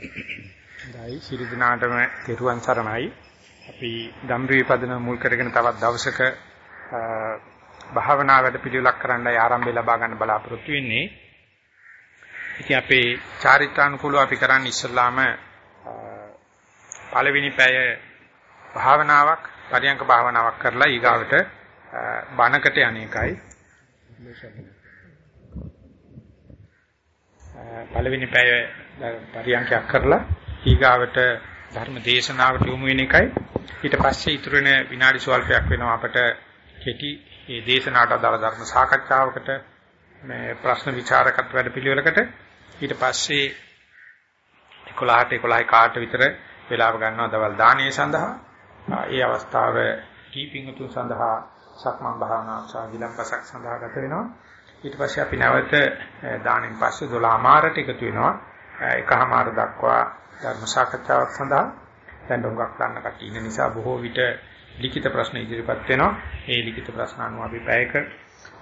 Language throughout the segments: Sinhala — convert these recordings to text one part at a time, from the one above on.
දැයි ශිරු දිනාටම තෙරුවන් සරණයි. අපි ධම්රී පදන මුල් කරගෙන තවත් දවසක භාවනා වැඩ පිළිවෙලක් කරන්නයි ආරම්භය ලබා ගන්න බලාපොරොත්තු වෙන්නේ. ඉතින් අපේ චාරිත්‍රානුකූලව අපි කරන්නේ ඉස්සල්ලාම පළවෙනි පැය භාවනාවක් පරියංක භාවනාවක් කරලා ඊගාවට බණකට අනේකයි. පළවෙනි පැය පරියන්කයක් කරලා ඊගාවට ධර්ම දේශනාවට යොමු වෙන එකයි. ඊට පස්සේ ඉතුරු වෙන විනාඩි සුවල්පයක් වෙනවා අපට කෙටි මේ දේශනාවට අදාළ ධර්ම සාකච්ඡාවකට මේ ප්‍රශ්න විචාරකත් වැඩ පිළිවෙලකට ඊට පස්සේ 11ට 11 කාට විතර වේලාව ගන්නවා දවල් දානීය සඳහා. ඒ අවස්ථාව කීපින් උතුම් සඳහා සක්මන් භාවනා සහ විලම්පසක් සඳහා ගත වෙනවා. ඊට පස්සේ අපි නැවත දාණයෙන් පස්සේ 12 මාරට එකතු වෙනවා. එකමාර දක්වා ධර්ම සාකච්ඡාවක් සඳහා දැන් ඩොංගක් ගන්න කට්ටිය ඉන්න නිසා බොහෝ විට ලිඛිත ප්‍රශ්න ඉදිරිපත් වෙනවා. ඒ ලිඛිත ප්‍රශ්න අනුව අපි පැයක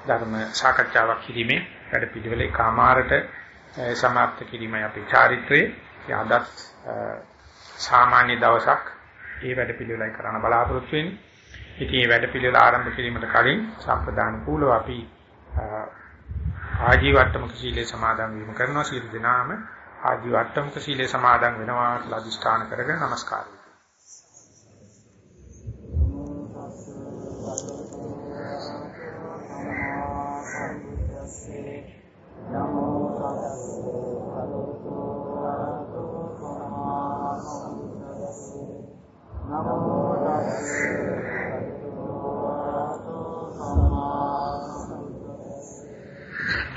ධර්ම සාකච්ඡාවක් කිරීමේ වැඩ පිළිවෙල එකමාරට සමාප්ත කිරීමයි අපේ චාරිත්‍රයේ. අදත් සාමාන්‍ය දවසක් ඒ වැඩ පිළිවෙලයි කරන්න බලාපොරොත්තු වෙන්නේ. ඉතින් මේ වැඩ පිළිවෙල ආරම්භ කිරීමට කලින් සම්ප්‍රදාන කූලව අපි ආජීවට්ටමක සීලේ සමාදන් වීම කරනවා. සියලු දෙනාම ආජීවට්ටමක සීලේ සමාදන් වෙනවා කියලා අදිෂ්ඨාන කරගෙන নমස්කාරය.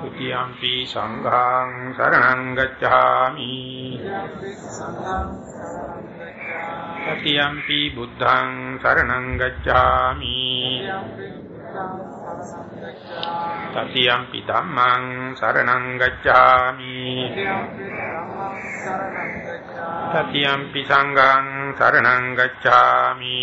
තුතියම්පි සංඝං සරණං ගච්ඡාමි। තතියම්පි බුද්ධං සරණං ගච්ඡාමි। තතියම්පි ධම්මං සරණං ගච්ඡාමි। තතියම්පි සංඝං සරණං ගච්ඡාමි।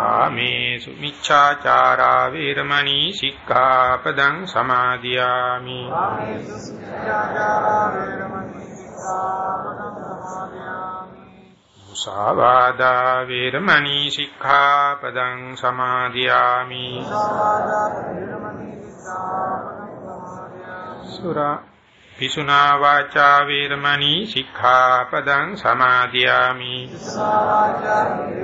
ආමේසු මිච්ඡාචාරා වේරමණී සික්ඛාපදං සමාදියාමි. මුසාවාදා වේරමණී සික්ඛාපදං සමාදියාමි. සුරා පිසුනා වාචා වේරමණී සික්ඛාපදං සමාදියාමි. පිසුනා වාචා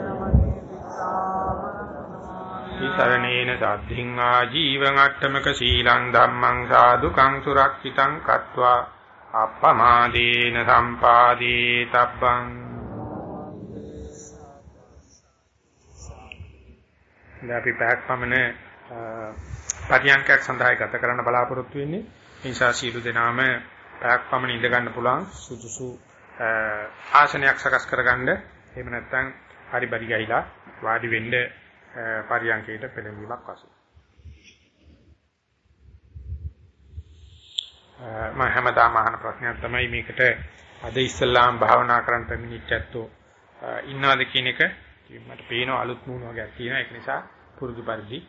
සරණේන සද්ධින් ආජීවං අට්ඨමක සීලං ධම්මං සාදුකං සුරක්ෂිතං කତ୍වා අප්පමාදේන සම්පාදී තබ්බං. දැන් අපි පැයක් පමණ පරියන්කයක් සඳහා ගත කරන්න බලාපොරොත්තු වෙන්නේ. ඒ නිසා සියලු දෙනාම පැයක් පමණ ඉඳ ගන්න පුළුවන් සුදුසු ආසනයක් සකස් කරගන්න. එහෙම නැත්නම් හරි බරි ගහිලා වාඩි වෙන්න පරියන්කේට පෙළඹීමක් වශයෙන්. මම හැමදාම අහන ප්‍රශ්නයක් තමයි මේකට අද ඉස්සල්ලාම භාවනා කරන්න පැමිණිච්ච ඇත්තෝ ඉන්නවද කියන එක මට පේනවා අලුත් මූණ වගේක් තියෙනවා ඒක නිසා පුරුදු පරිදි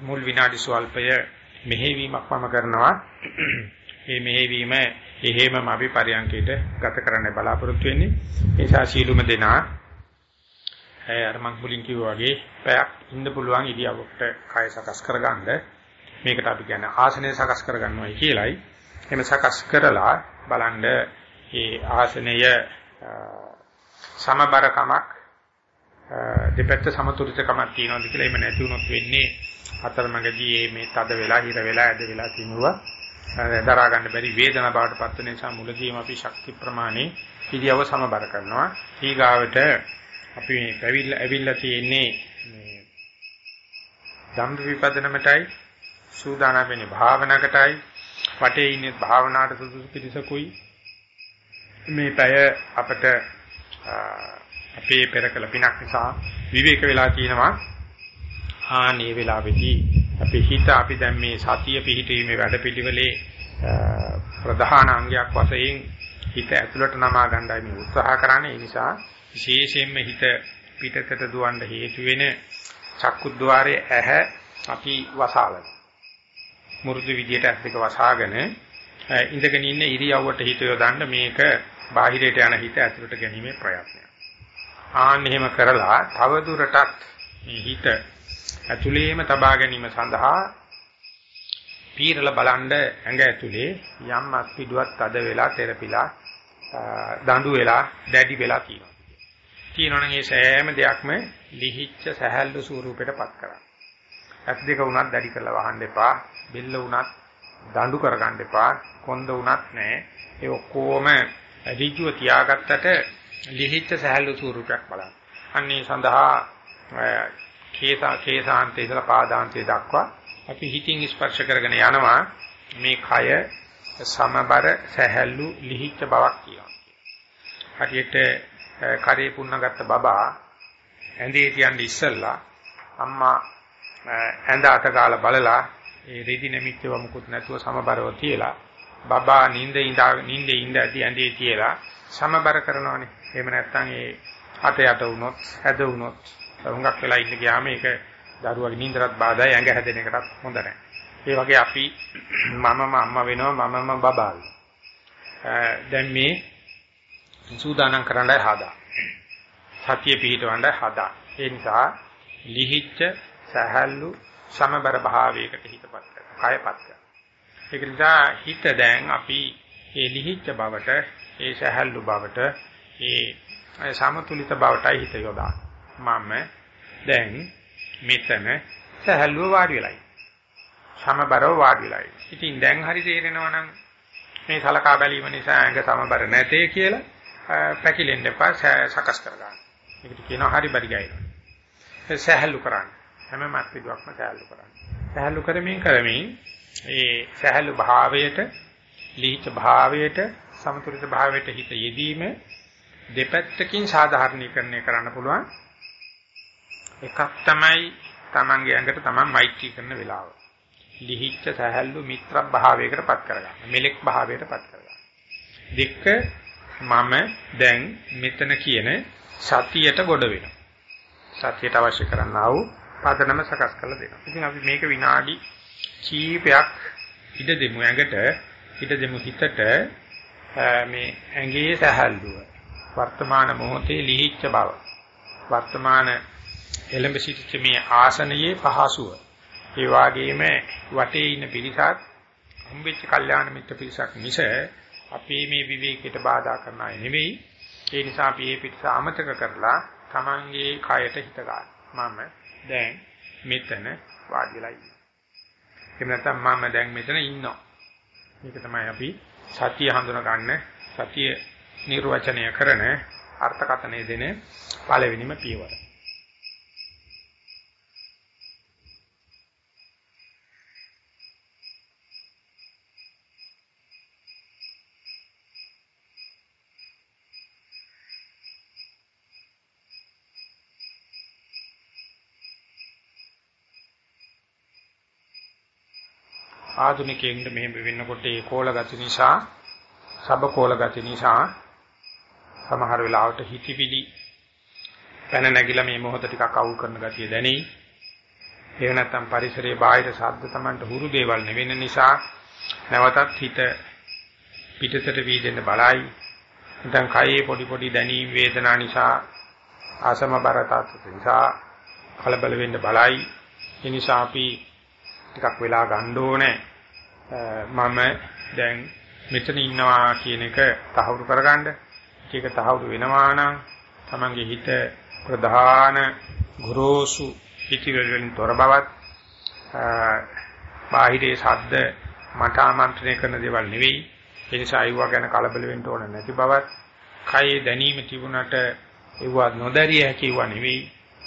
මුල් විනාඩි ස්වල්පය මෙහෙවීමක් මම කරනවා. මේ මෙහෙවීම එහෙමම අපි පරියන්කයට ගත කරන්න බලාපොරොත්තු වෙන්නේ. ඒ නිසා සීලුම දෙනා අර මම මුලින් කිව්වා වගේ පැයක් ඉන්න පුළුවන් ඉරියව්වකට කය සකස් කරගන්න. මේකට අපි කියන්නේ ආසනය සකස් කරගන්නවයි කියලයි. එහෙම සකස් කරලා බලන්න මේ ආසනය සමබරකමක් දෙපැත්ත සමතුලිතකමක් තියෙනවද කියලා එහෙම නැති වුණොත් වෙන්නේ අතරමඟදී මේ තද වෙලා හිර වෙලා ඇද වෙලා තිනුවා දරා ගන්න බැරි වේදනා බවට පත් වෙන නිසා මුලදීම අපි ශක්ති ප්‍රමාණය ඉරියව සමබර කරනවා. ඊගාවට අපි මේ පැවිල්ල ඇවිල්ලා තියෙන්නේ මේ ධම්ම විපදනමටයි සූදානම් වෙන්නේ භාවනාවකටයි වටේ ඉන්නේ භාවනාවට සුදුසු පිළිසකුයි මේ පැය අපට අපේ පෙරකල පිනක් නිසා විවේක වෙලා තියෙනවා ආනේ වෙලාවේදී අපේ හිත අපි දැන් මේ සතිය පිහිටීමේ වැඩපිළිවෙලේ ප්‍රධාන අංගයක් වශයෙන් හිත ඇතුළට නමා ගන්නයි මේ උත්සාහ කරන්නේ. ඒ නිසා විශේෂයෙන්ම හිත පිටතට දුවන්න හේතු වෙන චක්කුද්්වාරයේ ඇහැ අපි වසාලන. මුරුදු විදියට ඇස් දෙක වසාගෙන ඉඳගෙන ඉන්න ඉරියව්වට හිත යොදන්න මේක බාහිරයට යන හිත ඇතුළට ගැනීමේ ප්‍රයත්නය. ආන්න එහෙම කරලා තව දුරටත් මේ හිත ඇතුළේම තබා ගැනීම සඳහා පීරලා බලන්න ඇඟ ඇතුලේ යම් අස්පිඩුවක් තද වෙලා තෙරපිලා දඬු වෙලා දැඩි වෙලා තියෙනවා. තියෙනවනම් මේ සෑම දෙයක්ම ලිහිච්ඡ සහැල්ලු ස්වරූපයටපත් කරන්න. ඇස් දෙක උනත් දැඩි කරලා වහන්න එපා. බෙල්ල උනත් දඬු කරගන්න එපා. කොන්ද උනත් නැහැ. ඒ ඔක්කොම ඍජුව තියාගත්තට ලිහිච්ඡ සහැල්ලු ස්වරූපයක් බලන්න. අන්නේ සඳහා කේසා කේසාන්තේ ඉඳලා පාදාන්තේ දක්වා අපි හිතින් ස්පර්ශ කරගෙන යනවා මේ කය සමබර සැහැල්ලු ලිහිච්ච බවක් කියනවා. හරියට කරේ පුන්නගත්ත බබා ඇඳේ තියන්නේ ඉස්සල්ලා අම්මා ඇඳ අත ගාලා බලලා ඒ රෙදි නැමිච්චව මුකුත් නැතුව සමබරව තියලා බබා නිින්ද ඉඳා නිින්දේ ඉඳදී ඇඳේ තියලා සමබර කරනවානේ. එහෙම නැත්නම් ඒ අත යට වුණොත්, හැද වුණොත් හුඟක් වෙලා ඉන්න ගියාම ඒක දරුවගේ නින්දරත් බාධායි ඇඟ හැදෙන එකටත් හොඳ නැහැ. ඒ වගේ අපි මමම අම්මා වෙනවා මමම බබා දැන් මේ සූදානම් කරන්නයි හදා. සතිය පිහිටවන්නයි හදා. ඒ නිසා ලිහිච්ඡ සහල්ලු සමබර භාවයකට හිතපත් කරනවා. කයපත් කරනවා. ඒක නිසා හිත දැන් අපි මේ ලිහිච්ඡ බවට, ඒ සහල්ලු බවට, ඒ සමතුලිත බවටයි හිත යොදාන්නේ. මම දැන් මෙතන සහැල්ලුව වාඩි වෙලයි. සමබරව වාඩි වෙලයි. ඉතින් දැන් හරි තේරෙනවා නම් මේ සලකා බැලීම නිසා ඇඟ සමබර නැtei කියලා පැකිලෙන්න එපා සකස් කරගන්න. ඒකට කියනවා හරි බරි ගයිනවා. සහැල්ලු කරන්න. හැම මාත්‍රිකයක්ම සහැල්ලු කරන්න. සහැල්ලු කරමින් කරමින් ඒ සහැල්ලු භාවයට, ලිහිත භාවයට, සමතුලිත භාවයට හිත යෙදීම දෙපැත්තකින් සාධාරණීකරණය කරන්න පුළුවන්. එකක් තමයි Tamange ඇඟට Taman මෛත්‍රී කරන වෙලාව. ලිහිච්ඡ සහැල්ලු මිත්‍ර භාවයකටපත් කරගන්න. මෙලෙක් භාවයකටපත් කරගන්න. දෙක මම දැන් මෙතන කියන සතියට ගොඩ වෙනවා. සතියට අවශ්‍ය කරන්නා වූ පදනම සකස් කරලා දෙනවා. ඉතින් අපි මේක විනාඩි කීපයක් ඉඩ දෙමු ඇඟට ඉඩ දෙමු හිතට මේ ඇඟේ සහැල්ලුව වර්තමාන මොහොතේ ලිහිච්ඡ බව වර්තමාන එළඹ සිටිච්ච මේ ආසනයේ පහසුව. ඒ වගේම වටේ ඉන්න පිරිසක් හම්බෙච්ච කල්යාණ මිත්‍ර පිරිසක් මිස අපේ මේ විවේකයට බාධා කරන අය නෙවෙයි. ඒ නිසා අපි මේ පිටස අමතක කරලා Tamange කයට හිත ගන්න. මම දැන් මෙතන වාඩි වෙලා ඉන්නවා. එහෙම නැත්නම් මම දැන් මෙතන ඉන්නවා. මේක තමයි අපි සතිය හඳුනා ගන්න සතිය නිර්වචනය කරන අර්ථකථනය දෙන පළවෙනිම පියවර. ආධුනිකයෙන්ද මෙහෙම වෙන්නකොට ඒ කෝල ගති නිසා සබ කෝල ගති නිසා සමහර වෙලාවට හිතවිලි පැන නැගිලා මේ මොහොත ටිකක් අවුල් කරන ගතිය දැනෙයි. එහෙම නැත්නම් පරිසරයේ බාහිර ශබ්ද Tamanට හුරු දේවල් නෙවෙන නිසා නැවතත් හිත පිටතට වීදෙන්න බලයි. නැත්නම් කයේ පොඩි පොඩි දැනීම් වේදනා නිසා ආසම බරතාත් නිසා කලබල වෙන්න බලයි. ඒ නිසා අපි ටිකක් වෙලා ගන්න ඕනේ. මම දැන් මෙතන ඉන්නවා කියන එක තහවුරු කරගන්න. ඒක තහවුරු වෙනවා නම් Tamange හිත ප්‍රධාන ගුරුසු පිටිවල වලින් තොර බවත් බාහිරේ ශබ්ද මට ආමන්ත්‍රණය කරන දේවල් නෙවෙයි. ඒ නිසා ඒවා ගැන කලබල වෙන්න ඕන නැති බවත්, කයේ දැනීම තිබුණට ඒවා නොදැරිය හැකි ඒවා නෙවෙයි.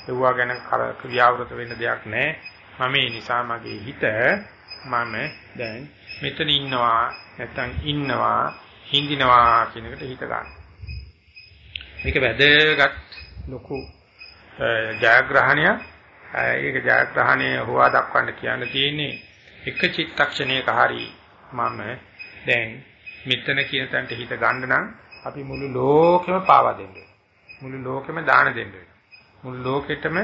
ඒවා ගැන ක්‍රියාවෘත වෙන්න දෙයක් නැහැ. මම ඒ නිසා මගේ හිත මම දැන් මෙතන ඉන්නවා නැත්තම් ඉන්නවා හින්දිනවා කියන එකට හිත ගන්න. මේක වැදගත් ලොකු ජයග්‍රහණයක්. ඒක ජයග්‍රහණය හොවා දක්වන්න කියන්න තියෙන්නේ එක චිත්තක්ෂණයක හරි මම දැන් මෙතන කියන තැනට හිත ගන්න නම් අපි මුළු ලෝකෙම පාවා දෙන්න මුළු ලෝකෙම දාන දෙන්න මුළු ලෝකෙටම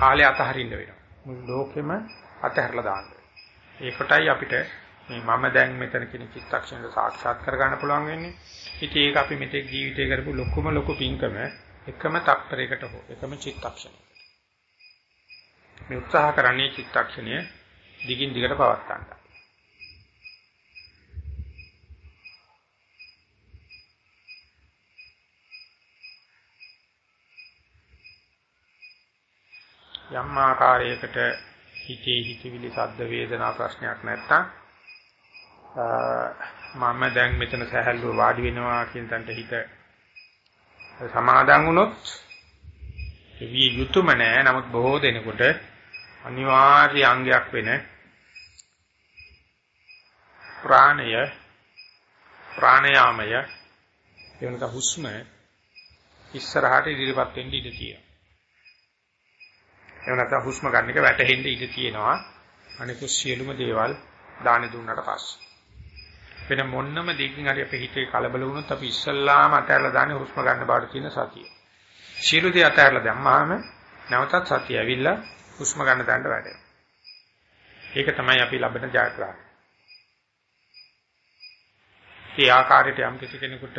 ආලේ අතහරින්න වෙනවා. මුළු ලෝකෙම අතහැරලා දාන්න. ඒකටයි අපිට මේ මම දැන් මෙතන කියන චිත්තක්ෂණය සාක්ෂාත් කරගන්න පුළුවන් වෙන්නේ. ඉතින් ඒක අපි මෙතෙක් ජීවිතේ කරපු ලොකුම ලොකු පින්කම එකම තප්පරයකට හෝ එකම චිත්තක්ෂණයකට. මේ උත්සාහ කරන්නේ චිත්තක්ෂණය දිගින් දිගට පවත් ගන්න. යම් ආකාරයකට හිතේ හිතවිලි සද්ද වේදනා ප්‍රශ්නයක් නැත්තම් මම දැන් මෙතන සහැල්ලුව වාඩි වෙනවා කියන තැනට හිත සමාදන් වුණොත් විය යුතුයම නෑ නමුත් බොහෝ දෙනෙකුට අනිවාර්ය අංගයක් වෙන ප්‍රාණය ප්‍රාණයාමය එවනක හුස්ම ඉස්සරහට ඉදිරියපත් වෙන්න ඉඩ තියෙනවා. එහෙම නැත්නම් හුස්ම ගන්න එක වැටෙන්න ඉඩ තියෙනවා. අනිකුත් සියලුම දේවල් දාන දුන්නට පස්සේ. වෙන මොන්නම දෙකින් හරි අපේ හිතේ කලබල වුණොත් අපි ඉස්සල්ලාම අතහැරලා දාන්නේ හුස්ම ගන්න බාට තියෙන සතිය. සියලු දේ අතහැරලා දැම්මාම නැවතත් සතිය ඇවිල්ලා හුස්ම ගන්න තැනට වැඩෙනවා. ඒක තමයි අපි ලබන ජයග්‍රහණය. ඒ ආකාරයට යම් කිසි කෙනෙකුට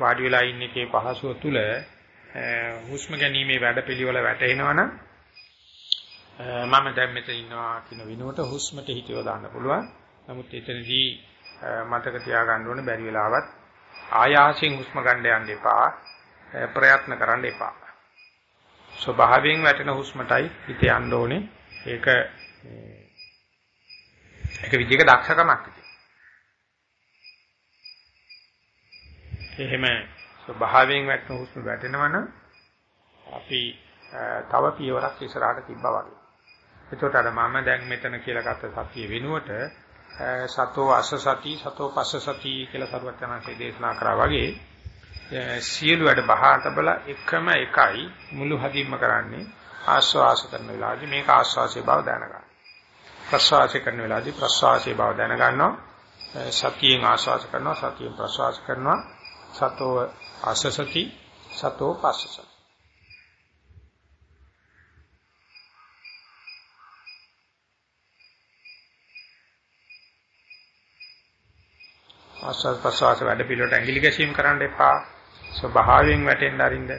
වාඩි වෙලා ඉන්න එකේ පහසුව තුල හුස්ම ගැනීමේ වැඩපිළිවෙල වැටෙනවනම් මම දැන් මෙතන ඉන්නවා කියන විනුවට හුස්මට හිතව දාන්න පුළුවන්. නමුත් එතනදී මතක තියාගන්න ඕනේ බැරි වෙලාවත් ආයාසයෙන් හුස්ම ගන්න යන්න එපා. ප්‍රයත්න කරන්න එපා. ස්වභාවයෙන් වැටෙන හුස්මටයි හිත යන්න ඕනේ. ඒක ඒක විදිහක දක්ෂකමක් ඉතින්. එහෙම ස්වභාවයෙන් වැටෙන හුස්ම වැටෙනවනම් අපි තව පියවරක් ඉස්සරහට තිබ්බා වගේ. එතකොට අර මම දැන් මෙතන කියලා ගත්ත සතිය වෙනුවට සතෝ අස සති සතෝ පස්ස සති කියලා සරුවත් යනසේ දේශනා කරා වගේ සියලු වැඩ බහා තබලා එකම එකයි මුළු හදින්ම කරන්නේ ආස්වාස කරන වෙලාවදී මේක ආස්වාසේ බව දැනගන්න. ප්‍රස්වාසය කරන වෙලාවදී ප්‍රස්වාසයේ බව දැනගන්නවා. සතියෙන් ආස්වාස කරනවා සතියෙන් ප්‍රස්වාස කරනවා සතෝ ආසසති සතෝ පස්සසති ආස්වාද ප්‍රසවාස වැඩ පිළිවෙලට ඇඟිලි ගැසීම් කරන්න එපා. ස්වභාවයෙන් වැටෙන්න අරින්න.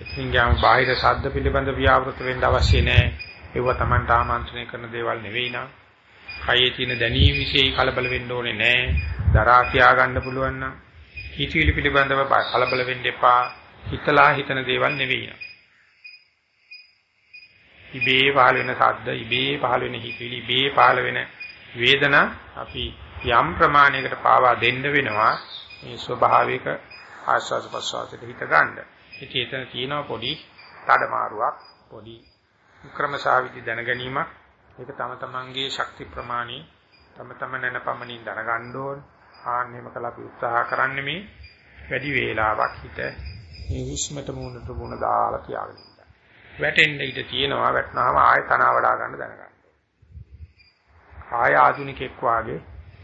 ඉතින් ගාම බාහිර ශබ්ද පිළිබඳ ව්‍යාවෘත වෙන්න අවශ්‍ය නැහැ. ඒව Tamanට ආමන්ත්‍රණය කරන දේවල් නෙවෙයි නා. කයේ තියෙන දැනීම વિશે කලබල වෙන්න ඕනේ නැහැ. දරා කියා ගන්න පුළුවන් නම් හිතවිලි පිළිබඳව කලබල වෙන්න එපා. හිතලා හිතන දේවල් නෙවෙයි නා. ඉබේ පහළ වෙන ශබ්ද, ඉබේ පහළ වෙන හිතවිලි, ඉබේ පහළ වෙන වේදනා අපි යම් ප්‍රමාණයකට පාවා දෙන්න වෙනවා මේ ස්වභාවික ආස්වාද ප්‍රසවාසයට හිත ගන්න. ඉතින් එතන තියෙනවා පොඩි මාරුවක් පොඩි ක්‍රමසාවිදි දැන ගැනීමක්. ඒක තම තමන්ගේ ශක්ති ප්‍රමාණي තම තම නැනපමණින් දැනගන්න ඕන. ආන්නෙම කළා අපි උත්සාහ කරන්නේ මේ වැඩි වේලාවක් හිත මේ හුස්මට මුණට මුණ දාලා තියාගෙන ඉන්න. වැටෙන්න ඉඩ තියෙනවා වැටෙනාම ආයෙ තනවා වඩා ගන්න දැනගන්න. ආය ආධුනිකෙක් වාගේ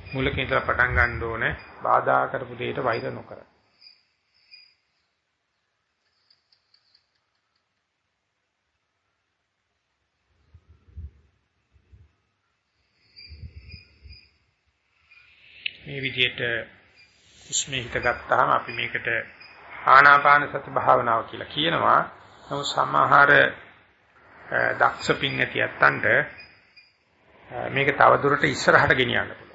මුලක ඉඳලා පටන් ගන්න ඕනේ බාධා කරපු දෙයට වෛර නොකර. මේ විදිහට උස්මේ හිත ගත්තාම අපි මේකට ආනාපාන සති භාවනාව කියලා කියනවා. නමුත් සමහර දක්ෂ පින් ඇති ඇත්තන්ට මේක තවදුරට ඉස්සරහට ගෙනියන්න පුළුවන්.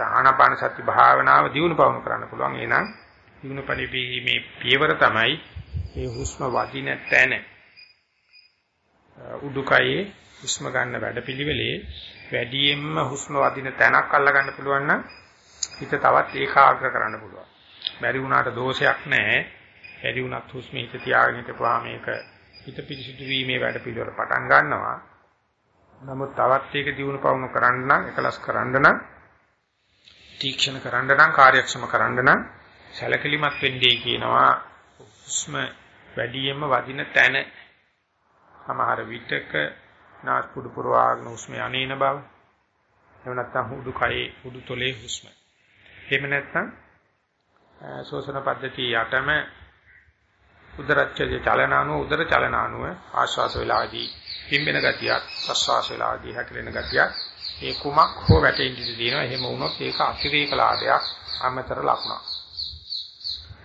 ආනාපාන සති භාවනාව දියුණු පවුණු කරන්න පුළුවන්. එහෙනම් දියුණු පරිපීමේ පියවර තමයි මේ හුස්ම වදින තැන උඩුකයේ හුස්ම ගන්න වැඩපිළිවෙලේ වැඩියෙන්ම හුස්ම වදින තැනක් අල්ලගන්න පුළුවන් නම් හිත තවත් ඒකාග්‍ර කරන්න පුළුවන්. බැරි වුණාට දෝෂයක් නැහැ. බැරි වුණත් හුස්ම හිත තියාගෙන හිටපුවා මේක හිත පිරිසිදු වීමේ වැඩපිළිවෙල පටන් ගන්නවා. නමුත් තවත් ඒක දියුණු පවුණු කරන්න නම් එකලස් කරන්න නම් තීක්ෂණ කරන්න නම් කාර්යක්ෂම කරන්න නම් සැලකිලිමත් වෙන්නේ කියනවා හුස්ම වැඩියෙන්ම වදින තැන සමහර විටක නාස්පුඩු පුරවාගෙන හුස්ම යන්නේන බව. එහෙම නැත්නම් හුදු කයේ හුදු තොලේ හුස්ම. එහෙම නැත්නම් ශෝෂණ පද්ධතිය යටම උදරච්ඡය චලනානුව උදර චලනානුව ආශ්වාස වේලාදී පිම්බෙන ගතියක් ප්‍රශ්වාස වේලාදී හැකිලෙන ගතියක් ඒ කුමක් හෝ වැටෙන්නේ තියෙනවා එහෙම වුණොත් ඒක අතිරේක ලාභයක් අමතර ලක්ෂණක්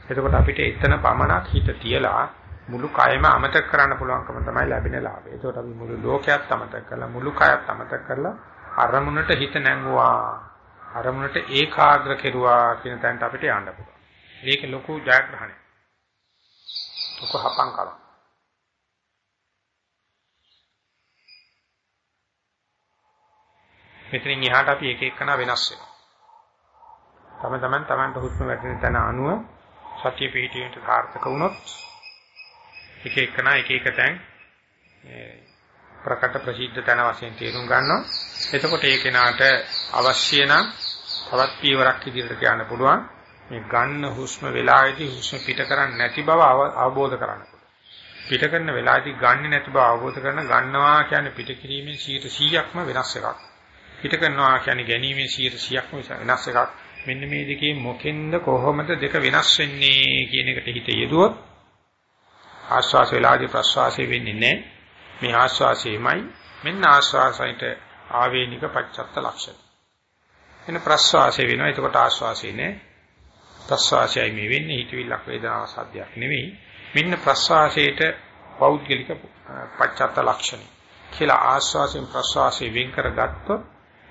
එතකොට අපිට එතන පමණක් හිත තියලා මුළු කයම අමතක කරන්න පුළුවන්කම තමයි ලැබෙන ලාභය. ඒකට අපි මුළු ලෝකයත් අමතක කරලා මුළු කයත් අමතක කරලා අරමුණට හිත නැංගුවා. අරමුණට ඒකාග්‍ර කෙරුවා කියන තැනට අපිට යන්න පුළුවන්. මේක ලොකු ජයග්‍රහණයක්. ලොකු හපංකලක්. මෙතනින් එහාට අපි එක එකනා වෙනස් වෙනවා. තම තමන් තමන්ට හුස්ම වැටෙන තැන අනුව සතිය පිහිටීමට සාර්ථක වුණොත් එක එකනා එක එක තැන් ප්‍රකට ප්‍රසිද්ධ තැන වශයෙන් තේරුම් ගන්නවා. එතකොට ඒ කෙනාට අවශ්‍ය නම් තවත් පියවරක් ඉදිරියට යන්න පුළුවන්. මේ ගන්න හුස්ම වෙලාවේදී හුස්ම පිට කරන්නේ නැති බව අවබෝධ කරගන්න. පිට කරන වෙලාවේදී ගන්නෙ නැති බව අවබෝධ කරන ගන්නවා කියන්නේ පිට කිරීමෙන් 100%ක්ම වෙනස් එකක්. පිට කරනවා කියන්නේ ගැනීමෙන් 100%ක්ම වෙනස් එකක්. මෙන්න මේ දෙකේ මොකෙන්ද කොහොමද දෙක වෙනස් වෙන්නේ කියන එකට හිත යෙදුවොත් ආශ්වාස වේලාදී ප්‍රශ්වාසය වෙන්නේ නැහැ. මේ ආශ්වාසයමයි මෙන්න ආශ්වාසයට ආවේනික පච්චත්ත ලක්ෂණ. එන ප්‍රශ්වාසය වෙනවා. එතකොට ආශ්වාසය නෑ. ප්‍රශ්වාසයයි මේ වෙන්නේ හිතවිල්ලක් වේදනාවක් සද්දයක් නෙවෙයි. මෙන්න ප්‍රශ්වාසයට පෞද්ගලික පච්චත්ත ලක්ෂණ. කියලා ආශ්වාසයෙන් ප්‍රශ්වාසයෙන් වෙන් කරගත්තොත්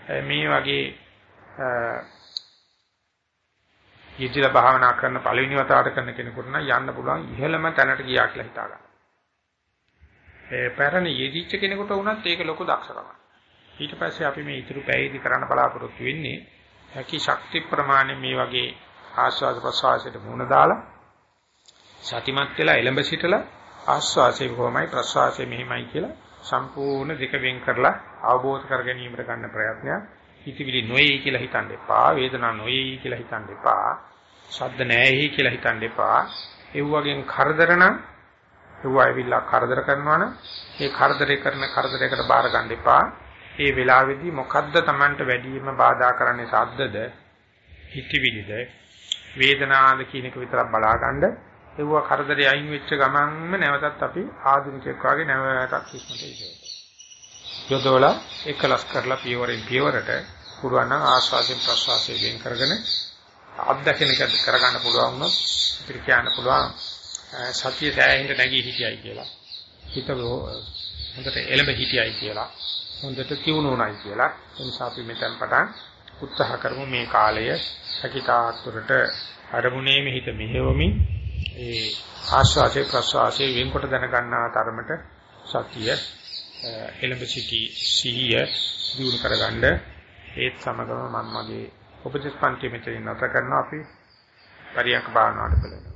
මේ වගේ යෙදිලා භාවනා කරන පළවෙනි වතාවට කරන කෙනෙකුට නම් යන්න පුළුවන් ඉහළම තැනට ගියා කියලා හිතා ගන්න. ඒ පැරණි යෙදිච්ච කෙනෙකුට වුණත් ඒක ලොකු දක්ෂකමක්. ඊට පස්සේ අපි මේ ඉතුරු පැයදී කරන්න බලාපොරොත්තු වෙන්නේ හැකි ශක්ති ප්‍රමාණය මේ වගේ ආස්වාද ප්‍රසවාසයට මුහුණ දාලා සතිමත් වෙලා එළඹ සිටලා ආස්වාසේ කොහොමයි ප්‍රසවාසයේ මෙහිමයි කියලා සම්පූර්ණ දෙක වෙන් කරලා අවබෝධ කර ගැනීමට ගන්න ප්‍රයත්නයක්. හිතවිලි නොයයි කියලා හිතන්න එපා වේදනා නොයයි කියලා හිතන්න එපා ශබ්ද නැහැයි කියලා හිතන්න එපා. ඒ වගේම කරදර නම් ඒව ඇවිල්ලා කරදර කරනවා නම් ඒ කරදරේ කරන කරදරයකට බාර ගන්න එපා. ඒ වෙලාවේදී මොකද්ද Tamanට වැඩිම බාධා කරන්නේ? සද්දද හිතවිලිද? වේදනාද කියන එක විතරක් බලාගන්න. ඒව කරදරේ අයින් වෙච්ච ගමන්ම නැවතත් අපි ආධුනිකෙක් වගේ නැවතත් කිස්මට ඉන්නේ යොදවලා එකලස් කරලා පියවරෙන් පියවරට පුළුවන් නම් ආස්වාදයෙන් ප්‍රසවාසයෙන් වෙන් කරගෙන අත්දැකෙන එක කරගන්න පුළුවන් වුණොත් අපිට කියන්න පුළුවන් සතිය සෑහෙන්න නැගී හිටියයි කියලා. හිත හොඳට එළඹ හිටියයි කියලා. හොඳට තියුණු උනායි කියලා. ඒ නිසා අපි මෙතෙන් පටන් උත්සාහ කරමු මේ කාලය සකිතාත්තරට අරමුණේ මෙහිත මෙහෙවමින් ඒ ආස්වාසේ ප්‍රසවාසයේ වෙන්කොට දැන ගන්නා තරමට සතිය එළඹ සිටි සිහිය දියුණු කරගන්න. ඒත් සමගම මම මගේ උපදේශ පන්ති මෙතනින් නැත කරනවා අපි. පරියන්ක භාවනාවට බලනවා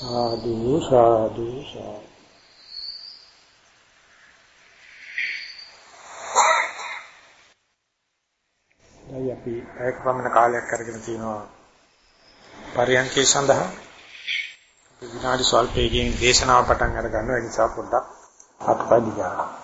සාදු සාදු සාදු දැන් අපි ඒක පමණ කාලයක් අරගෙන තිනවා පරියන්කේ සඳහා. විනාඩි ස්වල්පයකින් දේශනාව පටන් අර ගන්නවා ඒ නිසා පොඩ්ඩක් අත්පදි ගන්නවා